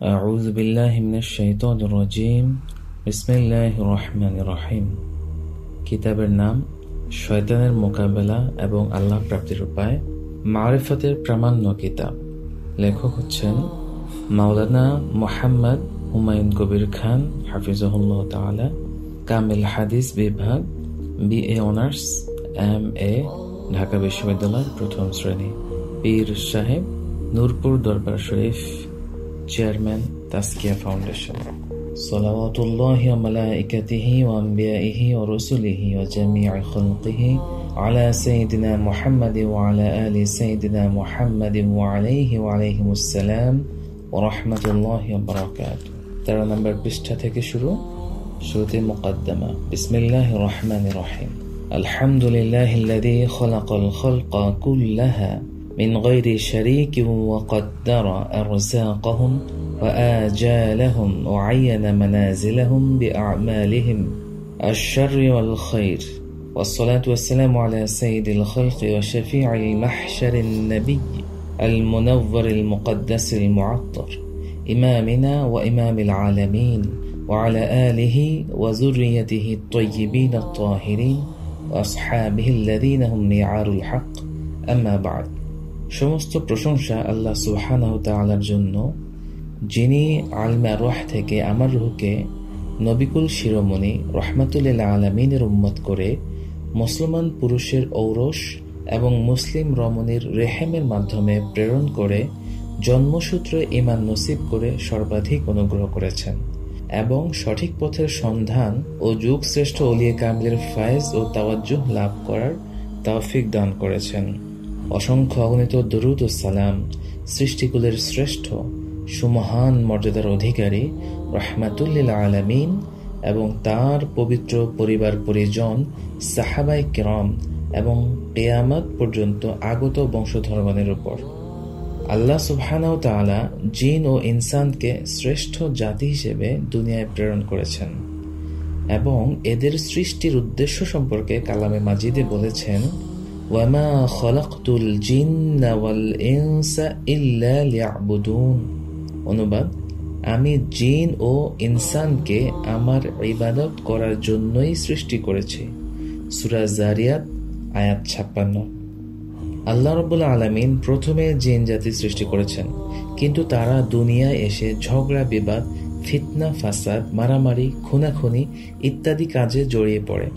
أعوذ بالله من الشيطان الرجيم بسم الله الرحمن الرحيم কিতাবের নাম শয়তানের মোকাবেলা এবং আল্লাহ প্রাপ্তির উপায় মারিফতের প্রামাণ্য কিতাব লেখক হচ্ছেন মাওলানা মোহাম্মদ হুমায়ুন কবির খান হাফিজহুল্লাহ তাআলা কামিল হাদিস বিভাগ B A honours M A Dhaka বিশ্ববিদ্যালয় প্রথম শ্রেণী পীর সাহেব নূরপুর দরবার শরীফ চেয়ারম্যান তাস্কিয়া ফাউন্ডেশন صلوات الله وملائكته وأنبيائه ورسله وجميع خلقه على سيدنا محمد وعلى آل سيدنا محمد وعليه وعليهم السلام ورحمة الله وبركاته ترى نمبر পৃষ্ঠা থেকে শুরু শুরুতে মুকদ্দমা بسم الله الرحمن الرحيم الحمد لله الذي خلق الخلق كلها من غير شريك وقدر أرزاقهم وآجالهم وعين منازلهم بأعمالهم الشر والخير. والصلاة والسلام على سيد الخلق وشفيع المحشر النبي المنور المقدس المعطر إمامنا وإمام العالمين وعلى آله وذريته الطيبين الطاهرين وأصحابه الذين هم ميعار الحق. أما بعد. সমস্ত প্রশংসা আল্লাহ সুবহানাহু তাআলার জন্য, যিনি আলমা রহ থেকে আমার রুহকে নবিকুল শিরোমণি রহমাতুল্লাহ আলমিনের উম্মত করে মুসলমান পুরুষের ঔরস এবং মুসলিম রমণীর রেহেমের মাধ্যমে প্রেরণ করে জন্মসূত্রে ইমান নসিব করে সর্বাধিক অনুগ্রহ করেছেন এবং সঠিক পথের সন্ধান ও যুগ শ্রেষ্ঠ অলিয়ে কামিলের ফায়েজ ও তাওয়াজ্জুহ লাভ করার তাওফিক দান করেছেন। অসংখ্য অগণিত দরুদ ও সালাম সৃষ্টিকুলের শ্রেষ্ঠ, সুমহান মর্যাদার অধিকারী, রহমাতুল্লিল আলমিন এবং তার পবিত্র পরিবার পরিজন সাহাবাই কিরম এবং কেয়ামত পর্যন্ত আগত বংশধর্মনের উপর। আল্লাহ সুবহানাও তাআলা জিন ও ইনসানকে শ্রেষ্ঠ জাতি হিসেবে দুনিয়ায় প্রেরণ করেছেন এবং এদের সৃষ্টির উদ্দেশ্য সম্পর্কে কালামে মাজিদে বলেছেন খলাকতুল জিন্না ওয়াল ইনসা ইল্লা লিয়াবুদুন অনুবাদ, আমি জিন ও ইনসানকে আমার ইবাদত করার জন্যই সৃষ্টি করেছি। সুরা জারিয়াত, আয়াত ছাপ্পান্ন। আল্লাহ রবুল্লা আলমিন প্রথমে জিন জাতি সৃষ্টি করেছেন, কিন্তু তারা দুনিয়ায় এসে ঝগড়া, বিবাদ, ফিতনা, ফাসাদ, মারামারি, খুনাখুনি ইত্যাদি কাজে জড়িয়ে পড়ে।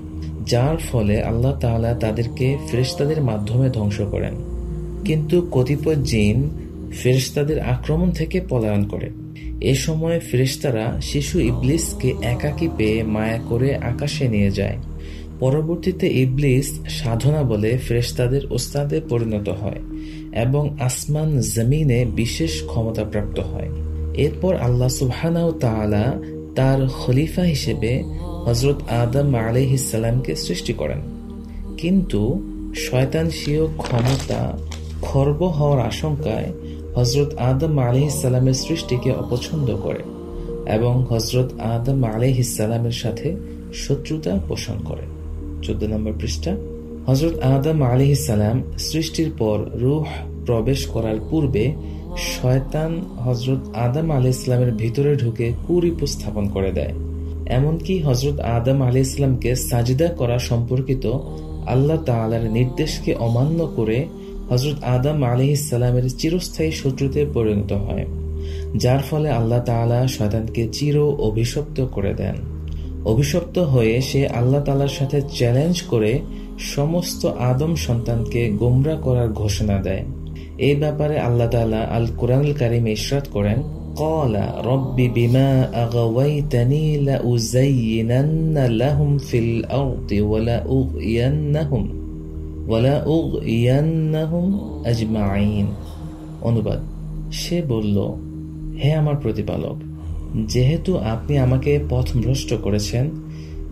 যার ফলে আল্লাহ তাআলা তাদেরকে ফেরেশতাদের মাধ্যমে ধ্বংস করেন। কিন্তু কতিপয় জিন ফেরেশতাদের আক্রমণ থেকে পলায়ন করে। এ সময় ফেরেশতারা শিশু ইবলিসকে একাকী পেয়ে মায়া করে আকাশে নিয়ে যায়। পরবর্তীতে ইবলিস সাধনা বলে ফেরেশতাদের ওস্তাদে পরিণত হয় এবং আসমান জমিনে বিশেষ ক্ষমতাপ্রাপ্ত হয়। এরপর আল্লাহ সুবহানাহু তাআলা তার খলিফা হিসেবে হজরত আদম আলাইহিসাল্লামকে সৃষ্টি করেন। কিন্তু শয়তান স্বীয় ক্ষমতা খর্ব হওয়ার আশঙ্কায় হজরত আদম আলিহিসাল্লামের সৃষ্টিকে অপছন্দ করে এবং হজরত আদম আলিহিসাল্লামের সাথে শত্রুতা পোষণ করে। চোদ্দ নম্বর পৃষ্ঠা হজরত আদম আলিহিসাল্লাম সৃষ্টির পর রুহ প্রবেশ করার পূর্বে শয়তান হজরত আদম আলি ইসলামের ভিতরে ঢুকে কুরিপ স্থাপন করে দেয়। এমনকি হজরত আদম আলি ইসলামকে সাজিদা করা সম্পর্কিত আল্লাহ তালার নির্দেশকে অমান্য করে হজরত আদম আলি ইসালামের চিরস্থায়ী শত্রুতে পরিণত হয়, যার ফলে আল্লাহ তালা শয়তানকে চির অভিশপ্ত করে দেন। অভিশপ্ত হয়ে সে আল্লাহ তালার সাথে চ্যালেঞ্জ করে সমস্ত আদম সন্তানকে গোমরা করার ঘোষণা দেয়। এই ব্যাপারে আল্লাহ তালা আল কোরআন কারিম ইশরাত করেন قال رب بما أغويتني لأزينن لهم في الأرض ولأغينهم ولأغينهم أجمعين অনুবাদ সে বলল হে আমার প্রতিপালক যেহেতু আপনি আমাকে পথভ্রষ্ট করেছেন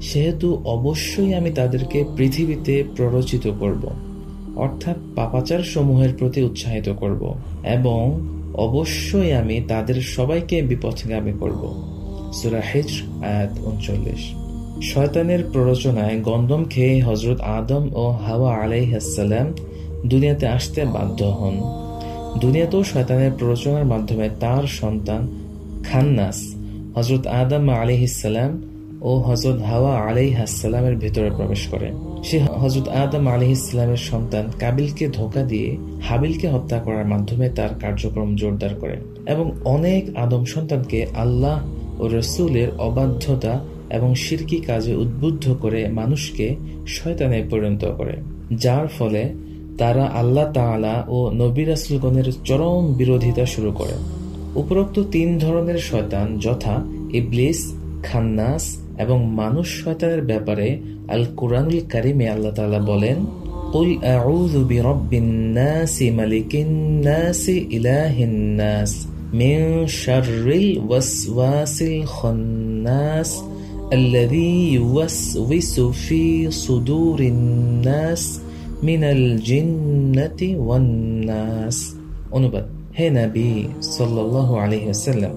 সেহেতু অবশ্যই আমি তাদেরকে পৃথিবীতে প্ররোচিত করব অর্থাৎ পাপাচার সমূহের প্রতি উৎসাহিত করব এবং অবশ্যই আমি তাদের সবাইকে বিপথগামী করব। সুরা হিজর, আয়াত উনচল্লিশ। শয়তানের প্ররোচনায় গন্দম খেয়ে হজরত আদম ও হাওয়া আলাইহাসাল্লাম দুনিয়াতে আসতে বাধ্য হন। দুনিয়াতেও শয়তানের প্ররোচনার মাধ্যমে তার সন্তান খান্নাস হজরত আদম আলিহিসাল্লাম ও হজরত হাওয়া আলাইহাসাল্লামের ভেতরে প্রবেশ করে। সে হজরত আদম আলিহিসাল্লামের সন্তান কাবিলকে ধোকা দিয়ে হাবিলকে হত্যা করার মাধ্যমে তার কার্যক্রম জোরদার করে এবং অনেক আদম সন্তানকে আল্লাহ ও রসুলের অবাধ্যতা এবং সিরকি কাজে উদ্বুদ্ধ করে মানুষকে শয়তানে পরিণত করে, যার ফলে তারা আল্লাহ তাআলা ও নবী রাসুলগণের চরম বিরোধিতা শুরু করে। উপরোক্ত তিন ধরনের শয়তান যথা ইবলিস, খান্নাস এবং মানুষ শয়তানের ব্যাপারে আল কুরআনুল কারিমে আল্লাহ তাআলা বলেন قل أعوذ برب الناس ملك الناس إله الناس من شر الوسواس الخناس الذي يوسوس في صدور الناس মিনাল জিন্নাতি ওয়ান্নাস অনুবাদ হে নবী সাল্লাল্লাহু আলাইহি ওয়াসাল্লাম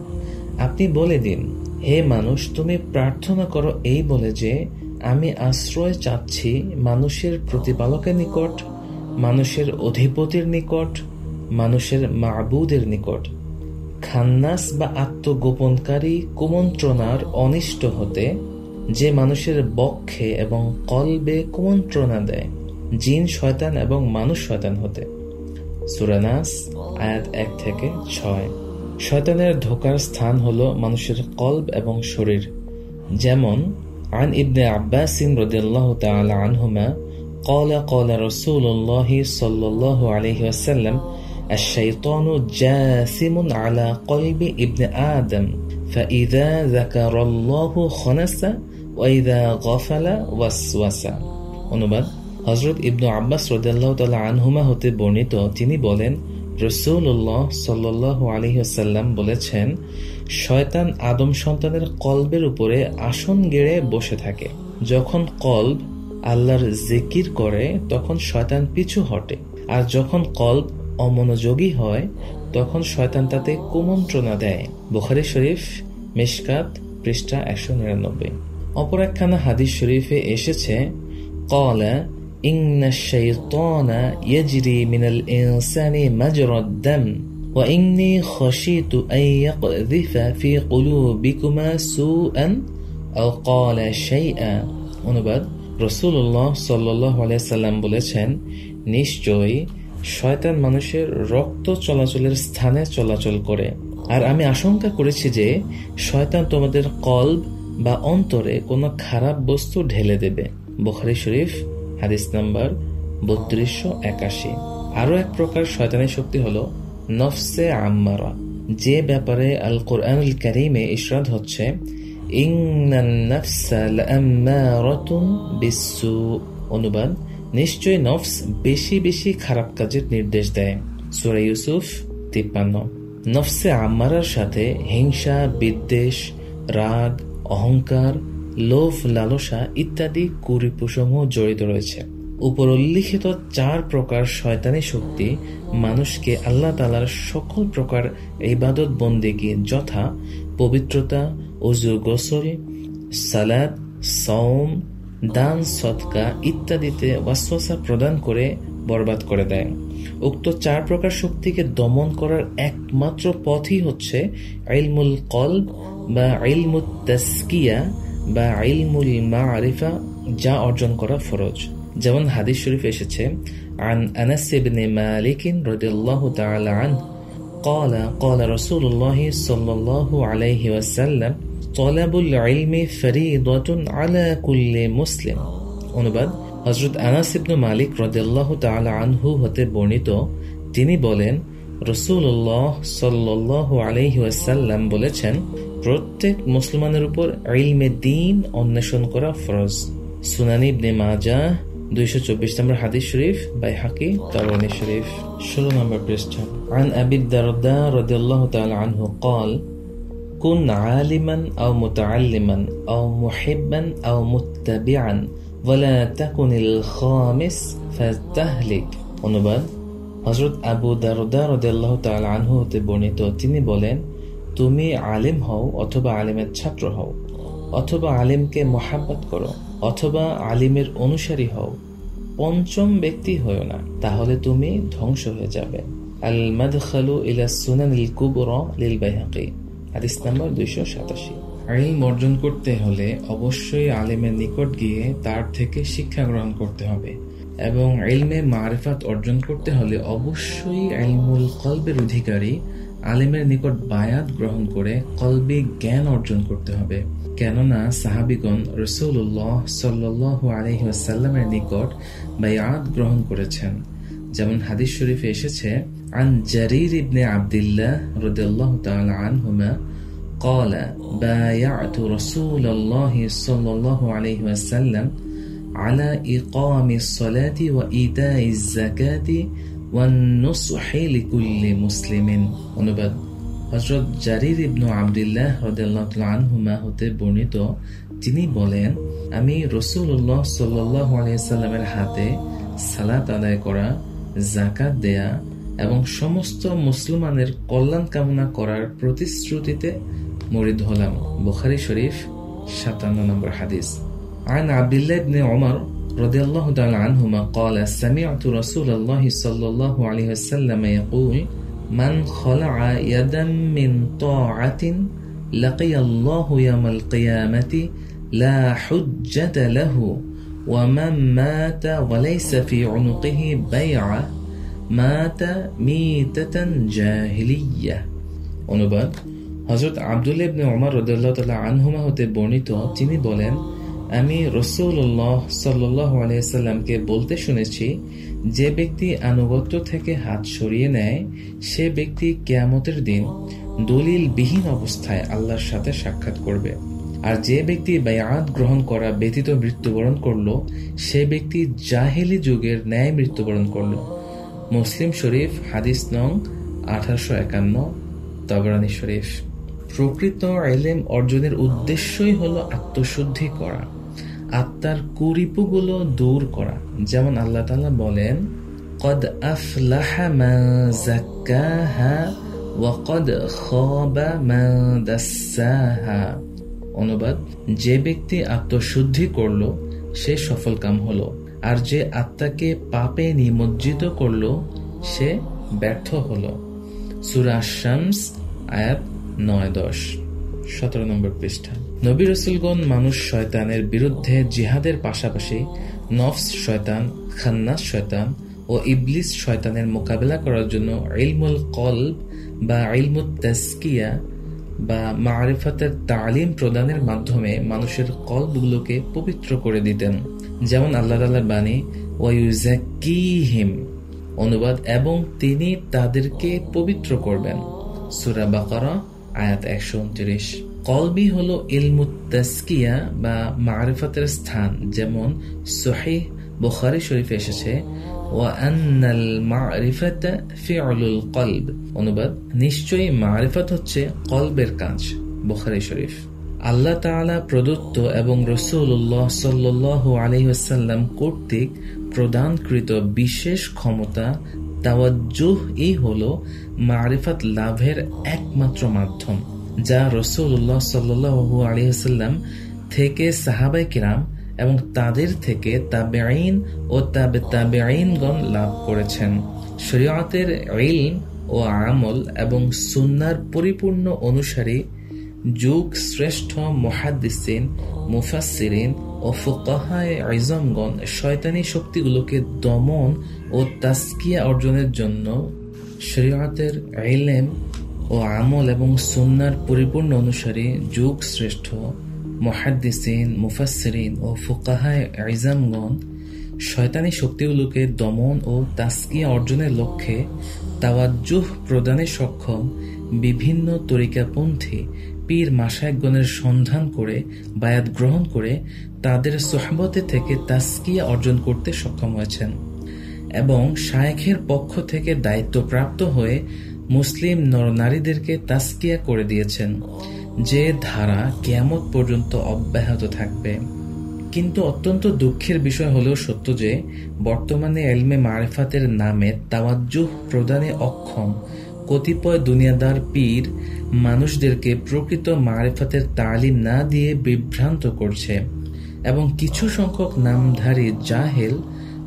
আপনি বলে দিন হে মানুষ, তুমি প্রার্থনা করো এই বলে যে, আমি আশ্রয় চাচ্ছি মানুষের প্রতিপালকের নিকট, মানুষের অধিপতির নিকট, মানুষের মাবুদের নিকট। খান্নাস বা আত্মগোপনকারী কুমন্ত্রণার অনিষ্ট হতে, যে মানুষের বক্ষে এবং কলবে কুমন্ত্রণা দেয়, জিন, শয়তান এবং মানুষ শয়তান হতে। সুরানাস আয়াত এক থেকে ছয়। শয়তানের ধোকার স্থান হল মানুষের কল্ব এবং শরীর যেমন عن ابن عباس رضي الله تعالى عنهما قال قال رسول الله صلى الله عليه وسلم الشيطان جاثم على قلب ابن آدم فإذا ذكر الله خنس وإذا غفل وسوس অনুবাদ হজরত ইবনু আব্বাস রদাল্লাহ তালা আনহুমা হতে বর্ণিত তিনি বলেন রসুল্লাহ সাল্লাহ আলহিহাসাল্লাম বলেছেন, শয়তান আদম সন্তানের কল্বের উপরে আসন গেড়ে বসে থাকে। যখন কল্ব আল্লাহর জিকির করে, তখন শয়তান পিছু হটে। আর যখন কল্ব অমনোযোগী হয়, তখন শয়তান তাতে কুমন্ত্রণা দেয়। বুখারি শরীফ, মেশকাত পৃষ্ঠা একশো নিরানব্বই। অপর একখানা হাদিস শরীফে এসেছে কলা إن الشيطان يجري من الإنسان مجرى الدم وإني خشيت أن يقذف في قلوبكما سوءا أو قال شيئا অনুবাদ রসুল্লাহ সাল্লাহ সাল্লাম বলেছেন নিশ্চয়ই শয়তান মানুষের রক্ত চলাচলের স্থানে চলাচল করে আর আমি আশঙ্কা করেছি যে শয়তান তোমাদের কল্ব বা অন্তরে কোনো খারাপ বস্তু ঢেলে দেবে বুখারি শরীফ হাদিস নাম্বার বত্রিশশো একাশি। আরও এক প্রকার শয়তানি শক্তি হল নফসে আম্মারা। যে ব্যাপারে আল কোরআনুল কারিমে ইশরাদ হচ্ছে অনুবাদ নিশ্চয় নফস বেশি বেশি খারাপ কাজের নির্দেশ দেয়। সুরা ইউসুফ তিপ্পান্ন। নফসে আম্মারার সাথে হিংসা, বিদ্বেষ, রাগ, অহংকার লোভ, লালসা ইত্যাদি কুরিপুসমূহ জড়িত রয়েছে। উপর উল্লিখিত চার প্রকার শয়তানি শক্তি মানুষকে আল্লাহ তালার সকল প্রকার ইবাদত বন্দেগী যথা পবিত্রতা অজু গোসল সালাদ সৌম দান সৎকা ইত্যাদিতে ওয়াসওয়াসা প্রদান করে বরবাদ করে দেয়। উক্ত চার প্রকার শক্তিকে দমন করার একমাত্র পথই হচ্ছে আইলমুল কল বা আইলমুত তাস্কিয়া বা ইলমুল মারিফা যা অর্জন করা ফরজ যেমন হাদিস শরীফ এসেছে عن أنس بن مالك رضي الله تعالى عنه قال قال رسول الله صلى الله عليه وسلم طلب العلم فريضة على كل مسلم অনুবাদ হজরত আনাস ইবনু মালিক রদিয়াল্লাহ তাআলা আনহু হতে বর্ণিত তিনি বলেন রসুল্লাহ সাল্লাহ আলহি ওয়াসাল্লাম বলেছেন প্রত্যেক মুসলমানের উপর ইলমে দিন অন্বেষণ করা ফরজ সুনানি ইবনে মাজা দুইশো চব্বিশ নম্বর হাদিস শরীফ বাই হাকি তারওয়ানি শরীফ ষোলো নম্বর পৃষ্ঠা عن أبي الدرداء رضي الله تعالى عنه قال كن عالما أو متعلما أو محبا أو متبعا ولا تكن الخامس فتهلك অনুবাদ হজরত আবু দারদা রদাল্লাহ তাল আনহু হতে বর্ণিত তিনি বলেন তুমি আলিম হও অথবা আলিমের ছাত্র হও, অথবা আলিমকে মোহাব্বত করো, অথবা আলিমের অনুসারী হও, পঞ্চম ব্যক্তি হও না, তাহলে তুমি ধ্বংস হয়ে যাবে। আল মাদখালু ইলা সুনান ইল কুবর লিল বাইহাকি, হাদিস নাম্বার দুইশো সাতাশি। আইন অর্জন করতে হলে অবশ্যই আলেমের নিকট গিয়ে তার থেকে শিক্ষা গ্রহণ করতে হবে, এবং এলমে মারিফাত অর্জন করতে হলে অবশ্যই এলমুল কলবের অধিকারী আলেমের নিকট বায়াত গ্রহণ করে কলবে জ্ঞান অর্জন করতে হবে কেননা সাহাবিগণ রসুল্লাহ সাল্লাহ আলহিহাসাল্লামের নিকট বায়াত গ্রহণ করেছেন যেমন হাদিস শরীফে এসেছে আন জারির ইবনে আবদুল্লাহ রদিয়াল্লাহ তাআলা আনহুমা قال بايعت رسول الله صلى الله عليه وسلم على إقام الصلاة وإيتاء الزكاة والنصح لكل مسلم অনুবাদ হজরত জারির ইবনু আবদুল্লাহ রদাল্লাহ আনহুমা হতে বর্ণিত তিনি বলেন আমি রসুল্লাহ সাল্লাহ আলিয়াল্লামের হাতে সালাত আদায় করা জাকাত দেয়া এবং সমস্ত মুসলমানের কল্যাণ কামনা করার প্রতিশ্রুতিতে মরিদ হলাম বুখারি শরীফ সাতান্ন নম্বর হাদিস عن عبد الله بن عمر رضي الله تعالى عنهما قال سمعت رسول الله صلى الله عليه وسلم يقول من خلع يدا من طاعة لقي الله يوم القيامة لا حجة له ومن مات وليس في عنقه بيعة مات ميتة جاهلية অনুবাদ হজরত আবদুল ইবনে ওমর রদুল্লাহ তাল্লাহ আনহুমা হতে বর্ণিত তিনি বলেন আমি রসুল্লাহ সাল্লাহ আলিয়াল্লামকে বলতে শুনেছি, যে ব্যক্তি আনুগত্য থেকে হাত সরিয়ে নেয়, সে ব্যক্তি কেয়ামতের দিন দলিল বিহীন অবস্থায় আল্লাহর সাথে সাক্ষাৎ করবে। আর যে ব্যক্তি বায়াত গ্রহণ করা ব্যতীত মৃত্যুবরণ করল, সে ব্যক্তি জাহেলি যুগের ন্যায় মৃত্যুবরণ করল। মুসলিম শরীফ, হাদিস নং আঠারোশো একান্ন, তবরানি শরীফ। প্রকৃত এলেম অর্জনের উদ্দেশ্যই হলো আত্মশুদ্ধি করা। আত্মার কুরিপুগুলো দূর করা। যেমন আল্লাহ তালা বলেন, কদ মা ওয়াকদ অনুবাদ, যে ব্যক্তি আত্মশুদ্ধি করল, সে সফল কাম হলো। আর যে আত্মাকে পাপে নিমজ্জিত করল, সে ব্যর্থ হলো। সুরা শামস আয়াত নয় দশ, সতেরো নম্বর পৃষ্ঠা। নবী রসুলগণ মানুষ শয়তানের বিরুদ্ধে জিহাদের পাশাপাশি নফস শয়তান, খান্নাস শয়তান ও ইবলিস শয়তানের মোকাবেলা করার জন্য ইলমুল কলব বা ইলমুল তাস্কিয়া বা মারিফাতের তালিম প্রদানের মাধ্যমে মানুষের কলবগুলোকে পবিত্র করে দিতেন। যেমন আল্লাহ তাল্লার বাণী ওয়ুজাকিহিম অনুবাদ এবং তিনি তাদেরকে পবিত্র করবেন। সুরা বাকারা, আয়াত একশো উনত্রিশ। কলবি হল ইলমুত তাস্কিয়া বা মারিফাতের স্থান, যেমন সোহেহ বুখারি শরীফে এসেছে অনুবাদ, নিশ্চয়ই মারিফত হচ্ছে কলবের কাজ, বুখারি শরীফ। আল্লাহ তাআলা প্রদত্ত এবং রসুল্লাহ সাল্লাহ আলহিহাসাল্লাম কর্তৃক প্রদানকৃত বিশেষ ক্ষমতা, তাওয়াজ্জুহ, এই হল মারিফাত লাভের একমাত্র মাধ্যম। যা রসুল্লাহ সাল্লু আলিহাল্লাম থেকে সাহাবাই কিরাম এবং তাদের থেকে তাবেআইন ও তাবে তাবেআইনগণ লাভ করেছেন। শরীয়তের ইলম ও আমল এবং সুন্নার পরিপূর্ণ অনুসারী, যুগ শ্রেষ্ঠ মহাদিসিন মুফাসিরিন ও ফুকাহায় শয়তানি শক্তিগুলোকে দমন ও তাস্কিয়া অর্জনের জন্য শরীয়তের ইলেম ও আমল এবং সুন্নার পরিপূর্ণ অনুসারে যুগ শ্রেষ্ঠ, মহাদ্দিসিন মুফাসরিন ও ফুকাহায় আইজামগণ শয়তানি শক্তিগুলোকে দমন ও তাস্কিয়া অর্জনের লক্ষ্যে তাওয়াজ্জুহ প্রদানে সক্ষম বিভিন্ন তরিকাপন্থী পীর মাসায়গণের সন্ধান করে, বায়াত গ্রহণ করে তাদের সোহবতে থেকে তাস্কিয়া অর্জন করতে সক্ষম হয়েছেন এবং শায়েখের পক্ষ থেকে দায়িত্বপ্রাপ্ত হয়ে মুসলিম নরনারীদেরকে তাস্কিয়া করে দিয়েছেন যে ধারা কেয়ামত পর্যন্ত অব্যাহত থাকবে। কিন্তু অত্যন্ত দুঃখের বিষয় হলেও সত্য যে, বর্তমানে এলমে মারেফাতের নামে তাওয়াজ্জুহ প্রদানে অক্ষম কতিপয় দুনিয়াদার পীর মানুষদেরকে প্রকৃত মারেফাতের তালিম না দিয়ে বিভ্রান্ত করছে এবং কিছু সংখ্যক নামধারী জাহেল,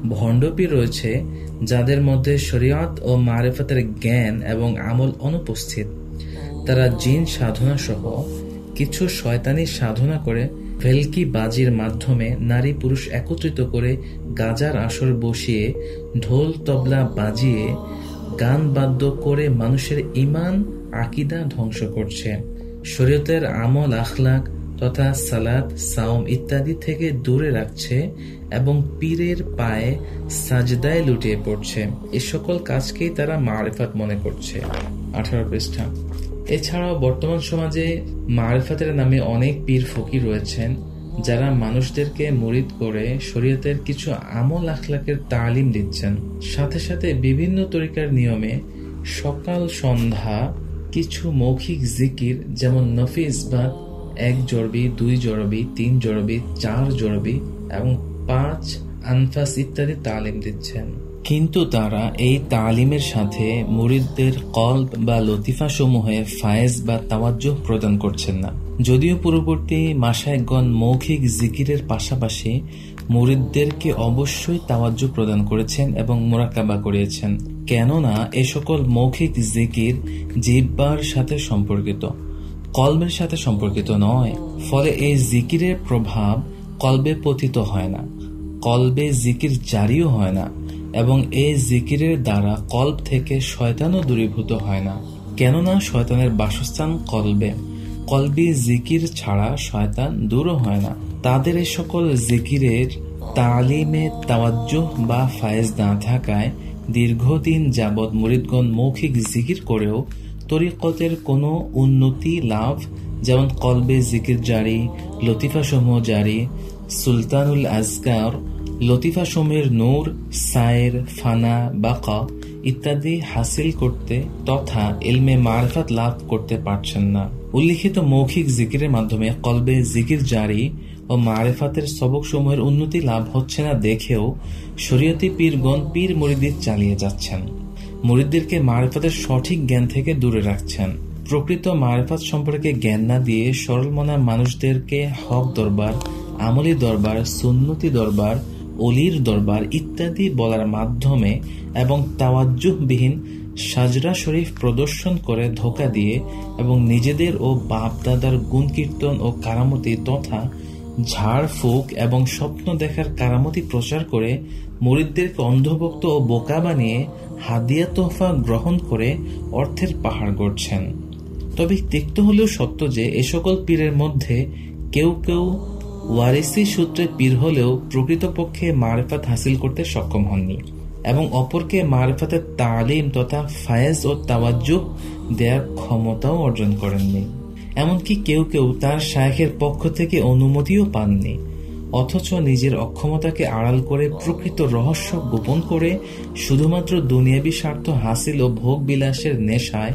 ভণ্ডপীর রয়েছে যাদের মধ্যে শরীয়ত ও মারেফাতের জ্ঞান এবং আমল অনুপস্থিত। তারা জিন সাধনা সহ কিছু শয়তানি সাধনা করে ভেলকি বাজির মাধ্যমে নারী পুরুষ একত্রিত করে গাজার আসর বসিয়ে ঢোল তবলা বাজিয়ে গান বাদ্য করে মানুষের ইমান আকিদা ধ্বংস করছে। শরীয়তের আমল আখলাক তথা সালাদ সাওম ইত্যাদি থেকে দূরে রাখছে এবং পীরের পায়ে সাজদায় লুটিয়ে পড়ছে। এ সকল কাজকেই তারা মারেফাত মনে করছে। আঠারো পৃষ্ঠা। এছাড়াও বর্তমান সমাজে মারেফাতের নামে অনেক পীর ফকির রয়েছেন, যারা মানুষদেরকে মরিদ করে শরীয়তের কিছু আমল আখলাকের তালিম দিচ্ছেন। সাথে সাথে বিভিন্ন তরিকার নিয়মে সকাল সন্ধ্যা কিছু মৌখিক জিকির, যেমন নফিস বা এক জরবি দুই জরবি তিন জরবি চার জরবি এবং পাঁচ আনফাস ইত্যাদি তালিম দিচ্ছেন। কিন্তু তারা এই তালিমের সাথে মুরিদদের কল্প বা লতিফা সমূহে ফায়েজ বা তাওয়াজ্জুহ প্রদান করছেন না। যদিও পূর্ববর্তী মাসায়গণ মৌখিক জিকিরের পাশাপাশি মুরিদদেরকে অবশ্যই তাওয়াজ্জু প্রদান করেছেন এবং মোরাকাবা করিয়েছেন। কেননা এ সকল মৌখিক জিকির জিব্বার সাথে সম্পর্কিত। কলবের সাথে সম্পর্কিত নয়, ফলে এই জিকিরের প্রভাব কলবে পতিত হয় না, কলবে জিকির জারিও হয় না, এবং এই জিকিরের দ্বারা কল্প থেকে শয়তানও দূরীভূত হয় না। কেননা শয়তানের বাসস্থান কলবে। কলবি জিকির ছাড়া শয়তান দূরও হয় না। তাদের এই সকল জিকিরের তালিমে তাওয়াজ্জ বা ফায়েজ না থাকায় দীর্ঘদিন যাবৎ মরিদগণ মৌখিক জিকির করেও তরিকতের কোনো উন্নতি, লাভ, যেমন কলবে জিকির জারি লতিফা সমূহ জারি, সুলতানুল আজগার লতিফা সমূহের নূর, সায়ের ফানা, বাকা ইত্যাদি হাসিল করতে তথা এলমে মারফাত লাভ করতে পারছেন না। উল্লিখিত মৌখিক জিকিরের মাধ্যমে কলবে জিকির জারি ও মারেফাতের সবক সমূহের উন্নতি লাভ হচ্ছে না দেখেও শরীয়তি পীরগণ পীর মরিদির চালিয়ে যাচ্ছেন। মুরিদদেরকে মারেফাতের সঠিক জ্ঞান থেকে দূরে রাখছেন। প্রকৃত মারেফাত সম্পর্কে জ্ঞান না দিয়ে সরল মনা মানুষদেরকে হক দরবার, আমলি দরবার, সুন্নতি দরবার, অলির দরবার ইত্যাদি বলার মাধ্যমে এবং তাওয়াজ্জুহবিহীন সাজরা শরীফ প্রদর্শন করে ধোকা দিয়ে এবং নিজেদের ও বাপ দাদার গুণ কীর্তন ও কারামতি তথা ঝাড় ফুক এবং স্বপ্ন দেখার কারামতি প্রচার করে মরিদদেরকে অন্ধভক্ত ও বোকা বানিয়ে হাদিয়া তোহফা গ্রহণ করে অর্থের পাহাড় গড়ছেন। তবে তিক্ত হলেও সত্য যে এ সকল পীরের মধ্যে কেউ কেউ ওয়ারিসি সূত্রে পীর হলেও প্রকৃতপক্ষে মারেফাত হাসিল করতে সক্ষম হননি এবং অপরকে মারেফাতের তালিম তথা ফায়েজ ও তাওয়াজ্জুহ দেওয়ার ক্ষমতাও অর্জন করেননি। এমনকি কেউ কেউ তার শায়েখের পক্ষ থেকে অনুমতিও পাননি। অথচ নিজের অক্ষমতাকে আড়াল করে প্রকৃত রহস্য গোপন করে শুধুমাত্র দুনিয়াবী স্বার্থ হাসিল ও ভোগ বিলাসের নেশায়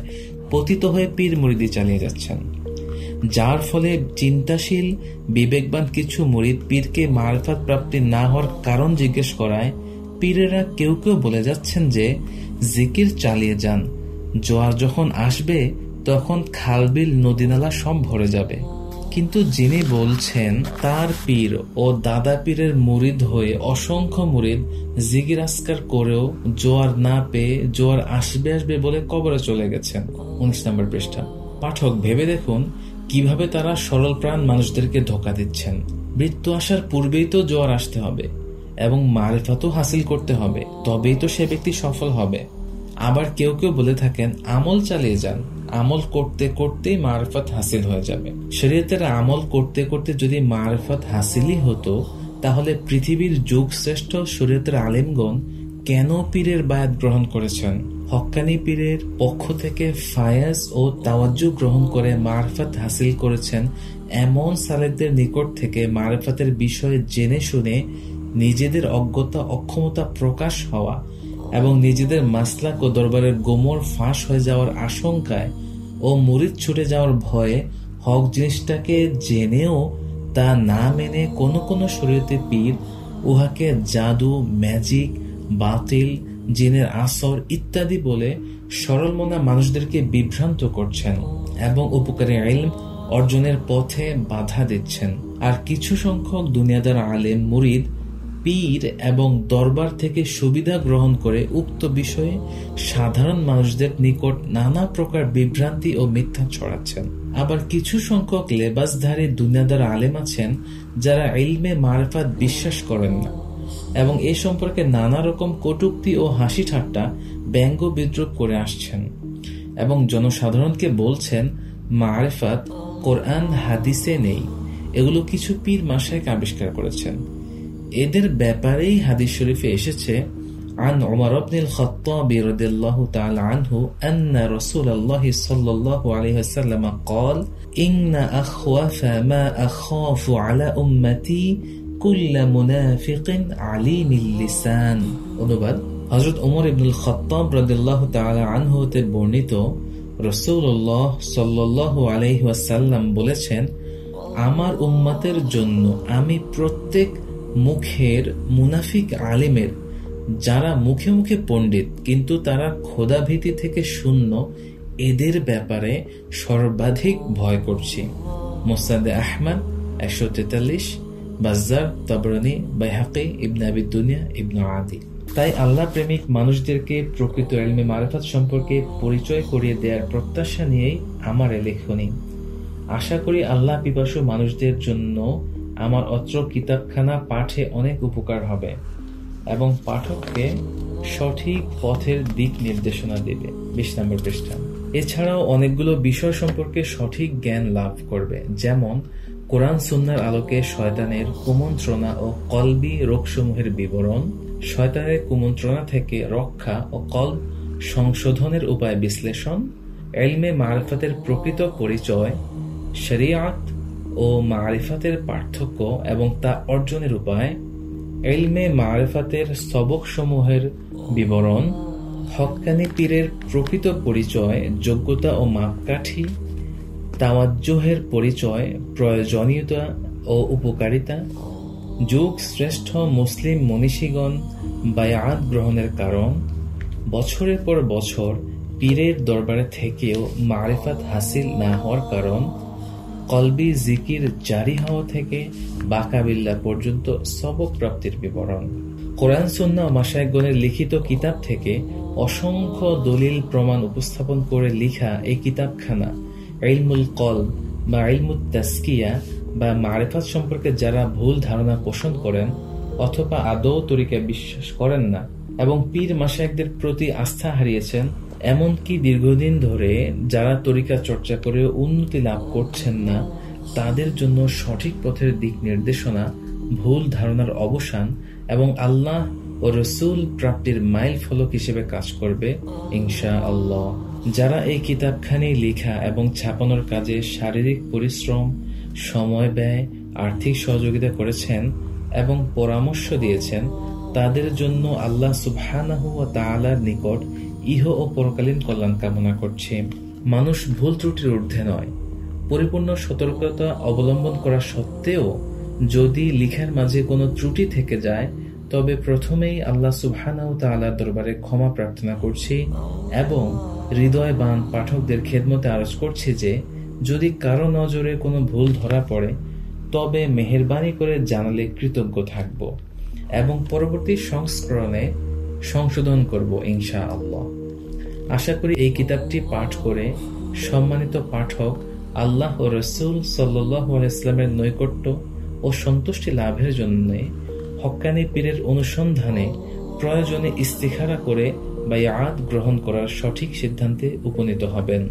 পতিত হয়ে পীর মুরিদি চালিয়ে যাচ্ছেন। যার ফলে চিন্তাশীল, বিবেকবান কিছু মুরিদ পীরকে মারফাত প্রাপ্তি না হওয়ার কারণ জিজ্ঞেস করায়, পীরেরা কেউ কেউ বলে যাচ্ছেন যে, জিকির চালিয়ে যান। জোয়ার যখন আসবে, তখন খালবিল নদীনালা সব ভরে যাবে। কিন্তু যিনি বলছেন, তার পীর ও দাদা পীরের মুরিদ হয়ে অসংখ্য মুরিদ জিগির আসকার করেও জোয়ার না পেয়ে জোয়ার আসবে আসবে বলে কবরে চলে গেছেন। উনিশ নম্বর পৃষ্ঠা। পাঠক, ভেবে দেখুন কীভাবে তারা সরল প্রাণ মানুষদেরকে ধোকা দিচ্ছেন। মৃত্যু আসার পূর্বেই তো জোয়ার আসতে হবে এবং মারেফাতও হাসিল করতে হবে, তবেই তো সে ব্যক্তি সফল হবে। আবার কেউ কেউ বলে থাকেন, আমল চালিয়ে যান। আমল করতে করতেই মারফত হাসিল হয়ে যাবে। শরীয়তের আমল করতে করতে যদি মারফত হাসিলই হতো, তাহলে পৃথিবীর যুগ শ্রেষ্ঠ শরীয়তের আলেমগণ কেন পীরের বায়াত গ্রহণ করেছেন? হক্কানি পীরের পক্ষ থেকে ফায়াজ ও তাওয়াজ্জু গ্রহণ করে মারফত হাসিল করেছেন এমন সালেকদের নিকট থেকে মারফতের বিষয়ে জেনে শুনে নিজেদের অজ্ঞতা, অক্ষমতা প্রকাশ হওয়া এবং নিজেদের মাসলাক ও দরবারের গোমর ফাঁস হয়ে যাওয়ার আশঙ্কায় ও মুরিদ ছুটে যাওয়ার ভয়ে হক জিনিসটাকে জেনেও তা না মেনে কোনো কোনো শরীয়তে পীর উহাকে জাদু, ম্যাজিক, বাতিল, জিনের আসর ইত্যাদি বলে সরল মনা মানুষদেরকে বিভ্রান্ত করছেন এবং উপকারী আইল অর্জনের পথে বাধা দিচ্ছেন। আর কিছু সংখ্যক দুনিয়াদার আলেম, মুরিদ পীর এবং দরবার থেকে সুবিধা গ্রহণ করে উক্ত বিষয়ে সাধারণ মানুষদের নিকট নানা প্রকার বিভ্রান্তি ও মিথ্যা ছড়াচ্ছেন। আবার কিছু সংখ্যক লেবাসধারী দুনিয়াদার আলেম আছেন যারা ইলমে মারফাত বিশ্বাস করেন না এবং এ সম্পর্কে নানা রকম কটুক্তি ও হাসি ঠাট্টা ব্যঙ্গ বিদ্রুপ করে আসছেন এবং জনসাধারণকে বলছেন, মারেফাত কোরআন, হাদিসে নেই। এগুলো কিছু পীর মাসায় আবিষ্কার করেছেন। এদের ব্যাপারেই হাদিস শরীফে এসেছে عن عمر بن الخطاب رضي الله تعالى عنه أن رسول الله صلى الله عليه وسلم قال إن أخوف ما أخاف على أمتي كل منافق عليم اللسان অনুবাদ হজরত উমর ইবনুল খত্তাব রদিল্লাহ তালা আনহুতে বর্ণিত রসুল্লাহ সাল্লাহ আলহিহাসাল্লাম বলেছেন আমার উম্মাতের জন্য আমি প্রত্যেক মুখের মুনাফিক আলিমের, যারা মুখে মুখে পণ্ডিত, কিন্তু তারা খোদাভীতি থেকে শূন্য, এদের ব্যাপারে সর্বাধিক ভয় করছি। মোসাদে আহমদ, একশো তেতাল্লিশ বাজার তবরানি, বাইহাকি, ইবনা দুনিয়া, ইবনা আদি। তাই আল্লাহ প্রেমিক মানুষদেরকে প্রকৃত এলমে মারেফাত সম্পর্কে পরিচয় করিয়ে দেওয়ার প্রত্যাশা নিয়েই আমার এ লেখনী। আশা করি আল্লাহ পিপাসু মানুষদের জন্য আমার অত্র কিতাবখানা পাঠে অনেক উপকার হবে এবং পাঠককে সঠিক পথের দিক নির্দেশনা দেবে। বিশ নম্বর পৃষ্ঠা। এছাড়াও অনেকগুলো বিষয় সম্পর্কে সঠিক জ্ঞান লাভ করবে, যেমন কোরআন সুন্নার আলোকে শয়তানের কুমন্ত্রণা ও কলবি রোগসমূহের বিবরণ, শয়তানের কুমন্ত্রণা থেকে রক্ষা ও কল্প সংশোধনের উপায় বিশ্লেষণ, এলমে মারফাতের প্রকৃত পরিচয়, শরিয়াত ও মারিফাতের পার্থক্য এবং তা অর্জনের উপায়, এলমে মারেফাতের সবকসমূহের বিবরণ হকানি পীরের প্রকৃত পরিচয়, যোগ্যতা ও মাপকাঠি, তাওয়াজ্জোহের পরিচয়, প্রয়োজনীয়তা ও উপকারিতা, যুগ শ্রেষ্ঠ মুসলিম মনীষীগণ বায়াত গ্রহণের কারণ, বছরের পর বছর পীরের দরবারে থেকেও মারিফাত হাসিল না হওয়ার কারণ কলবি জিকির জারি হওয়া থেকে বাকাবিল্লা পর্যন্ত সবক প্রাপ্তির বিবরণ। কোরআন সুন্না মাসায়গণের লিখিত কিতাব থেকে অসংখ্য দলিল প্রমাণ উপস্থাপন করে লিখা এই কিতাবখানা, ইলমুল কল বা ইলমুত তাস্কিয়া বা মারেফাত সম্পর্কে যারা ভুল ধারণা পোষণ করেন অথবা আদৌ তরিকায় বিশ্বাস করেন না এবং পীর মাসায়কদের প্রতি আস্থা হারিয়েছেন এমনকি দীর্ঘদিন ধরে যারা তরিকা চর্চা করে উন্নতি লাভ করছেন না, তাদের জন্য সঠিক পথের দিক নির্দেশনা, ভুল ধারণার অবসান এবং আল্লাহ ও রসুল প্রাপ্তির মাইল ফলক হিসেবে কাজ করবে ইনশা আল্লাহ যারা এই কিতাবখানি লেখা এবং ছাপানোর কাজে শারীরিক পরিশ্রম, সময় ব্যয়, আর্থিক সহযোগিতা করেছেন এবং পরামর্শ দিয়েছেন, তাদের জন্য আল্লাহ সুবহানাহু ও তাআলার নিকট ইহ ও পরকালীন কল্যাণ কামনা করছে। মানুষ ভুল ত্রুটির ঊর্ধ্বে নয়। পরিপূর্ণ সতর্কতা অবলম্বন করা সত্ত্বেও যদি লিখার মাঝে কোনো ত্রুটি থেকে যায়, তবে প্রথমেই আল্লাহ সুবহানাহু তাআলার দরবারে ক্ষমা প্রার্থনা করছি এবং হৃদয় বান পাঠকদের খেদমতে আরজ করছি যে, যদি কারও নজরে কোনো ভুল ধরা পড়ে, তবে মেহরবানি করে জানালে কৃতজ্ঞ থাকব এবং পরবর্তী সংস্করণে সংশোধন করব ইনশা আল্লাহ আশা করি এই কিতাবটি পাঠ করে সম্মানিত পাঠক আল্লাহ ও রসুল সাল্লাহ ইসলামের নৈকট্য ও সন্তুষ্টি লাভের জন্য হক্কানি পীরের অনুসন্ধানে প্রয়োজনে ইস্তিখারা করে বা ইয়াদ গ্রহণ করার সঠিক সিদ্ধান্তে উপনীত হবেন।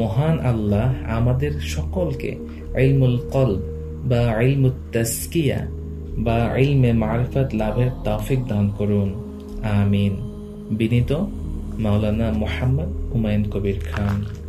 মহান আল্লাহ আমাদের সকলকে ইলমুল কলব বা ইলমুত তাস্কিয়া বা ইলমে মারফত লাভের তাফিক দান করুন। আমিন। বিনীত মাওলানা মোহাম্মদ হুমায়ুন কবির খান।